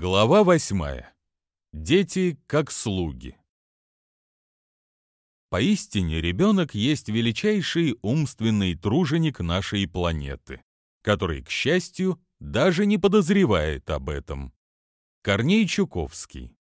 Глава восьмая. Дети как слуги. Поистине ребенок есть величайший умственный труженик нашей планеты, который, к счастью, даже не подозревает об этом. Корней Чуковский.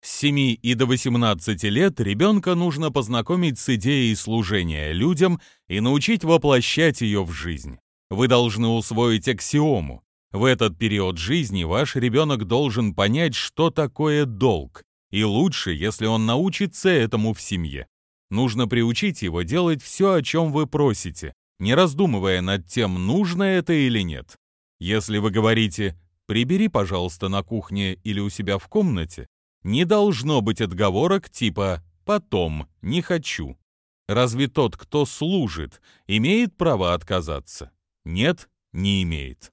С 7 и до 18 лет ребенка нужно познакомить с идеей служения людям и научить воплощать ее в жизнь. Вы должны усвоить аксиому. В этот период жизни ваш ребенок должен понять, что такое долг, и лучше, если он научится этому в семье. Нужно приучить его делать все, о чем вы просите, не раздумывая над тем, нужно это или нет. Если вы говорите «прибери, пожалуйста, на кухне или у себя в комнате», не должно быть отговорок типа «потом, не хочу». Разве тот, кто служит, имеет право отказаться? Нет, не имеет.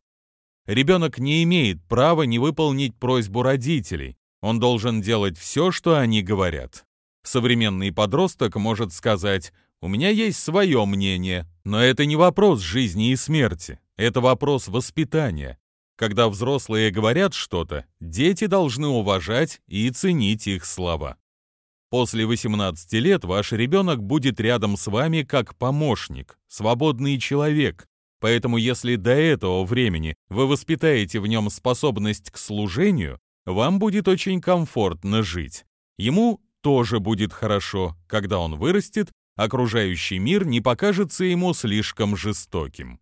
Ребенок не имеет права не выполнить просьбу родителей. Он должен делать все, что они говорят. Современный подросток может сказать «У меня есть свое мнение», но это не вопрос жизни и смерти, это вопрос воспитания. Когда взрослые говорят что-то, дети должны уважать и ценить их слова. После 18 лет ваш ребенок будет рядом с вами как помощник, свободный человек. Поэтому если до этого времени вы воспитаете в нем способность к служению, вам будет очень комфортно жить. Ему тоже будет хорошо, когда он вырастет, окружающий мир не покажется ему слишком жестоким.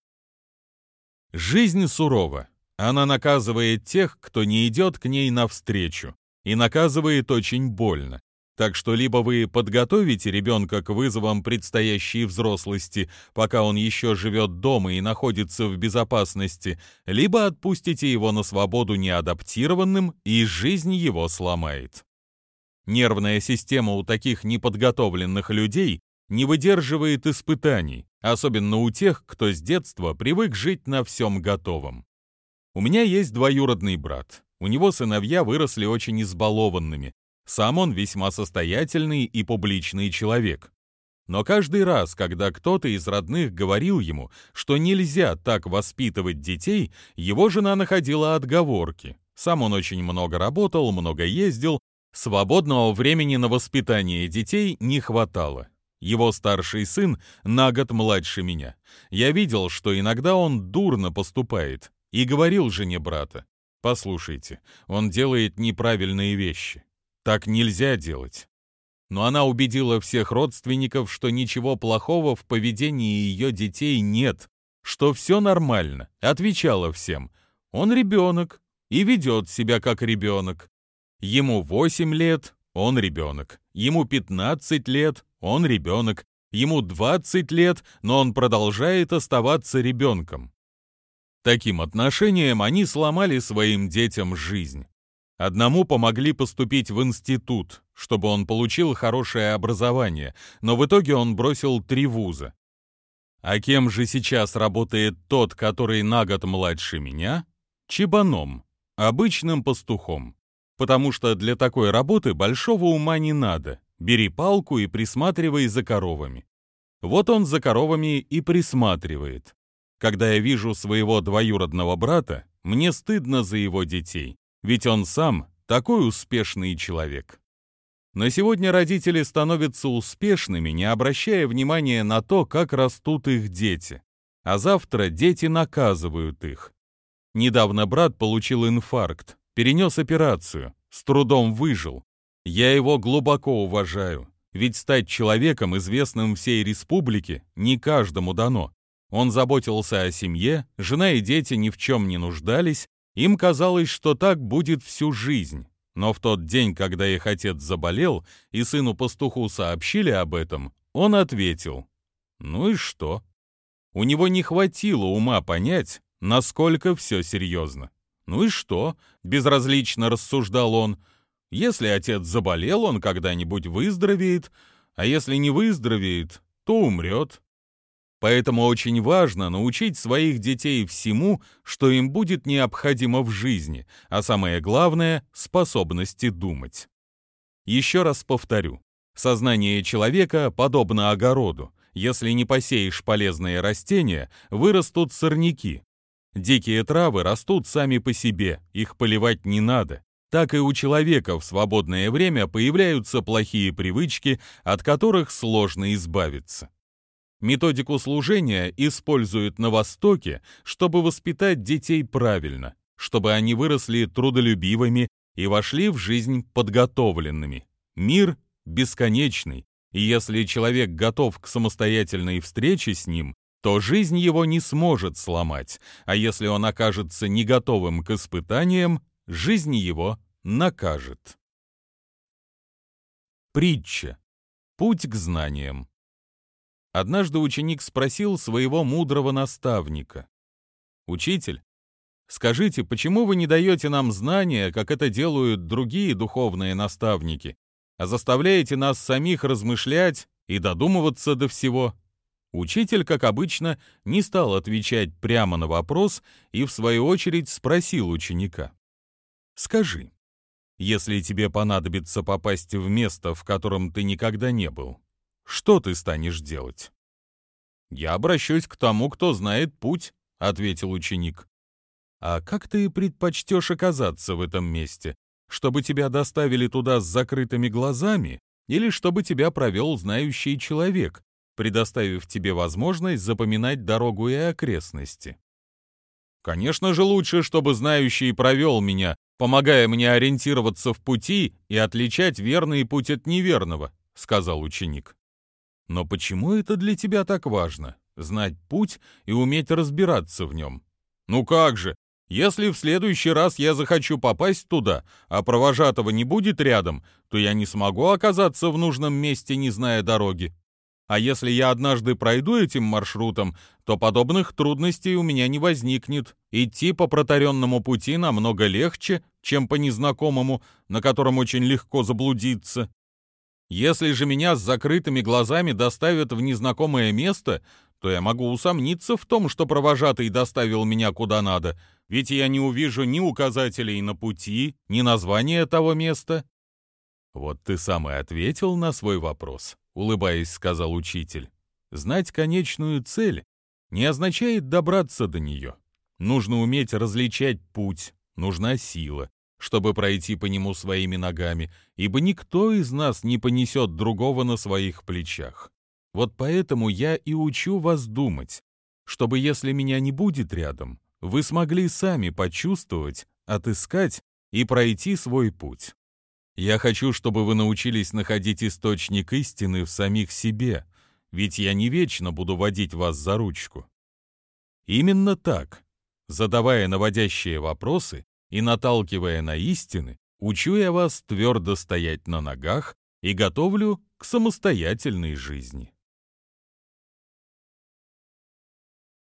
Жизнь сурова. Она наказывает тех, кто не идет к ней навстречу, и наказывает очень больно. Так что либо вы подготовите ребенка к вызовам предстоящей взрослости, пока он еще живет дома и находится в безопасности, либо отпустите его на свободу неадаптированным, и жизнь его сломает. Нервная система у таких неподготовленных людей не выдерживает испытаний, особенно у тех, кто с детства привык жить на всем готовом. У меня есть двоюродный брат. У него сыновья выросли очень избалованными. Сам он весьма состоятельный и публичный человек. Но каждый раз, когда кто-то из родных говорил ему, что нельзя так воспитывать детей, его жена находила отговорки. Сам он очень много работал, много ездил, свободного времени на воспитание детей не хватало. Его старший сын на год младше меня. Я видел, что иногда он дурно поступает, и говорил жене брата, «Послушайте, он делает неправильные вещи. Так нельзя делать». Но она убедила всех родственников, что ничего плохого в поведении ее детей нет, что все нормально, отвечала всем. Он ребенок и ведет себя как ребенок. Ему 8 лет, он ребенок. Ему 15 лет, он ребенок. Ему 20 лет, но он продолжает оставаться ребенком. Таким отношением они сломали своим детям жизнь. Одному помогли поступить в институт, чтобы он получил хорошее образование, но в итоге он бросил три вуза. А кем же сейчас работает тот, который на год младше меня? Чебаном, обычным пастухом. Потому что для такой работы большого ума не надо. Бери палку и присматривай за коровами. Вот он за коровами и присматривает. Когда я вижу своего двоюродного брата, мне стыдно за его детей, ведь он сам такой успешный человек. На сегодня родители становятся успешными, не обращая внимания на то, как растут их дети, а завтра дети наказывают их. Недавно брат получил инфаркт, перенес операцию, с трудом выжил. Я его глубоко уважаю, ведь стать человеком, известным всей республике, не каждому дано. Он заботился о семье, жена и дети ни в чем не нуждались, им казалось, что так будет всю жизнь. Но в тот день, когда их отец заболел, и сыну-пастуху сообщили об этом, он ответил, «Ну и что?» У него не хватило ума понять, насколько все серьезно. «Ну и что?» — безразлично рассуждал он. «Если отец заболел, он когда-нибудь выздоровеет, а если не выздоровеет, то умрет. Поэтому очень важно научить своих детей всему, что им будет необходимо в жизни, а самое главное — способности думать. Еще раз повторю. Сознание человека подобно огороду. Если не посеешь полезные растения, вырастут сорняки. Дикие травы растут сами по себе, их поливать не надо. Так и у человека в свободное время появляются плохие привычки, от которых сложно избавиться. Методику служения используют на Востоке, чтобы воспитать детей правильно, чтобы они выросли трудолюбивыми и вошли в жизнь подготовленными. Мир бесконечный, и если человек готов к самостоятельной встрече с ним, то жизнь его не сможет сломать, а если он окажется не готовым к испытаниям, жизнь его накажет. Притча. Путь к знаниям. Однажды ученик спросил своего мудрого наставника. «Учитель, скажите, почему вы не даете нам знания, как это делают другие духовные наставники, а заставляете нас самих размышлять и додумываться до всего?» Учитель, как обычно, не стал отвечать прямо на вопрос и, в свою очередь, спросил ученика. «Скажи, если тебе понадобится попасть в место, в котором ты никогда не был, что ты станешь делать?» «Я обращусь к тому, кто знает путь», — ответил ученик. «А как ты предпочтешь оказаться в этом месте? Чтобы тебя доставили туда с закрытыми глазами или чтобы тебя провел знающий человек, предоставив тебе возможность запоминать дорогу и окрестности. Конечно же, лучше, чтобы знающий провел меня, помогая мне ориентироваться в пути и отличать верный путь от неверного, сказал ученик. Но почему это для тебя так важно? Знать путь и уметь разбираться в нем? Ну как же, если в следующий раз я захочу попасть туда, а провожатого не будет рядом, то я не смогу оказаться в нужном месте, не зная дороги. А если я однажды пройду этим маршрутом, то подобных трудностей у меня не возникнет. Идти по протаренному пути намного легче, чем по незнакомому, на котором очень легко заблудиться. Если же меня с закрытыми глазами доставят в незнакомое место, то я могу усомниться в том, что провожатый доставил меня куда надо, ведь я не увижу ни указателей на пути, ни названия того места. Вот ты сам и ответил на свой вопрос. — улыбаясь, сказал учитель. «Знать конечную цель не означает добраться до нее. Нужно уметь различать путь, нужна сила, чтобы пройти по нему своими ногами, ибо никто из нас не понесет другого на своих плечах. Вот поэтому я и учу вас думать, чтобы, если меня не будет рядом, вы смогли сами почувствовать, отыскать и пройти свой путь. Я хочу, чтобы вы научились находить источник истины в самих себе, ведь я не вечно буду водить вас за ручку. Именно так, задавая наводящие вопросы и наталкивая на истины, учу я вас твердо стоять на ногах и готовлю к самостоятельной жизни.